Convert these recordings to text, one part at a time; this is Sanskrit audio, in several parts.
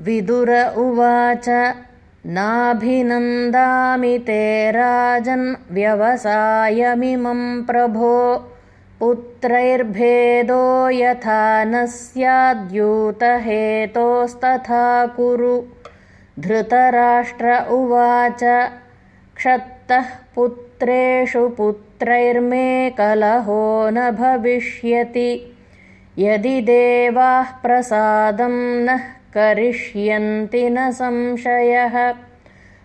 विदुर उवाच नाभिनन्दामि ते राजन् व्यवसायमिमं प्रभो पुत्रैर्भेदो यथा न स्याद्यूतहेतोस्तथा कुरु। धृतराष्ट्र उवाच क्षत्तः पुत्रेषु पुत्रैर्मे कलहो न भविष्यति। यदि देवाः प्रसादं नः करिष्यन्ति न संशयः।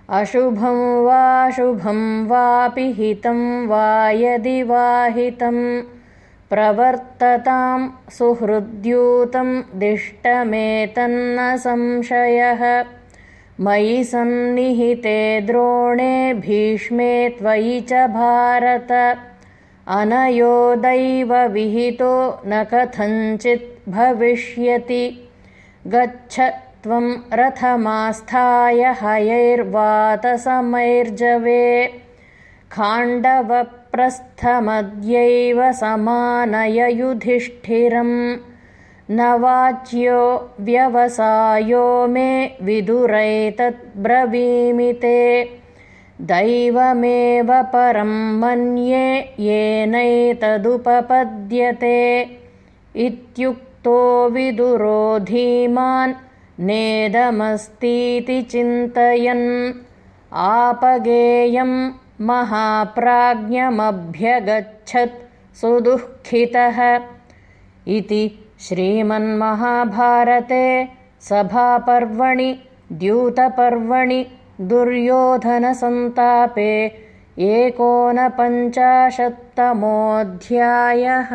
अशुभं वाशुभं वापि हितं वा यदि वाहितं प्रवर्ततां सुहृद्यूतं दिष्टमेतन्न संशयः। मयि सन्निहिते द्रोणे भीष्मे त्वयि च भारत। अनयोदैवविहितो न कथञ्चित् भविष्यति गच्छ त्वं रथमास्थाय हयैर्वातसमैर्जवे खाण्डवप्रस्थमद्यैव समानय युधिष्ठिरम् न वाच्यो व्यवसायो मे विदुरैतद्ब्रवीमि ते दैवमेव परं मन्ये येनैतदुपपद्यते इत्युक् विदुरो धीमान् नेदमस्तीति चिन्तयन्। आपगेयं महाप्राज्ञमभ्यगच्छत् सुदुःखितः। इति श्रीमन्महाभारते सभापर्वणि द्यूतपर्वणि दुर्योधनसन्तापे एकोनपञ्चाशत्तमोऽध्यायः